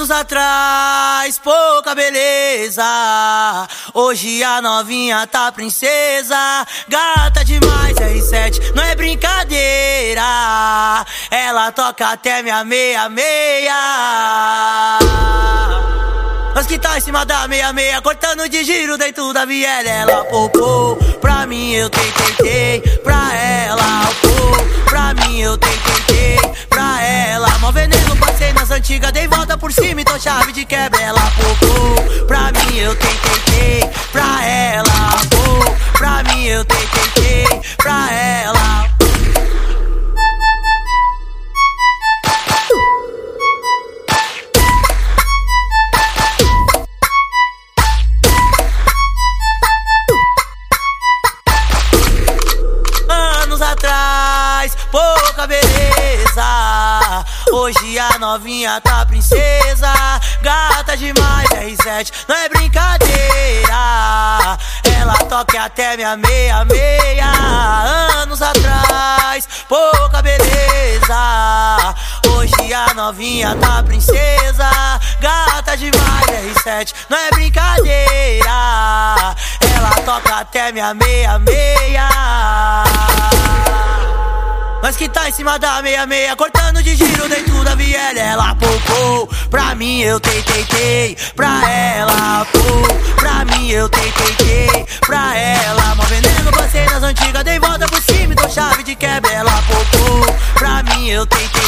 Anos atrás, pouca beleza. Hoje a novinha tá princesa. Gata demais, R7, não é brincadeira. Ela toca até minha meia-meia. Nós que tá em cima da meia-meia, cortando de giro dentro da viela. Ela popou, pra mim eu tentei, pra ela, antigas, dei volta por cima, então chave de quebra. Ela popou, pra mim eu tentei, pra ela, pô, pra mim eu tentei, tentei, pra ela. anos atrás, pouca beleza. Hoje a novinha tá princesa, gata demais, R7, não é brincadeira. Ela toca até minha meia-meia. Anos atrás, pouca beleza. Hoje a novinha tá princesa, gata demais, R7, não é brincadeira. Ela toca até minha meia-meia. Nós que tá em cima da meia-meia, cortando de giro dentro da viela. Ela popou, pra mim eu tentei, tentei, pra ela, pô, pra mim eu tentei, tentei, pra ela. Mó veneno, passei nas antigas, dei volta por cima, dou chave de quebra. Ela popou, pra mim eu tentei.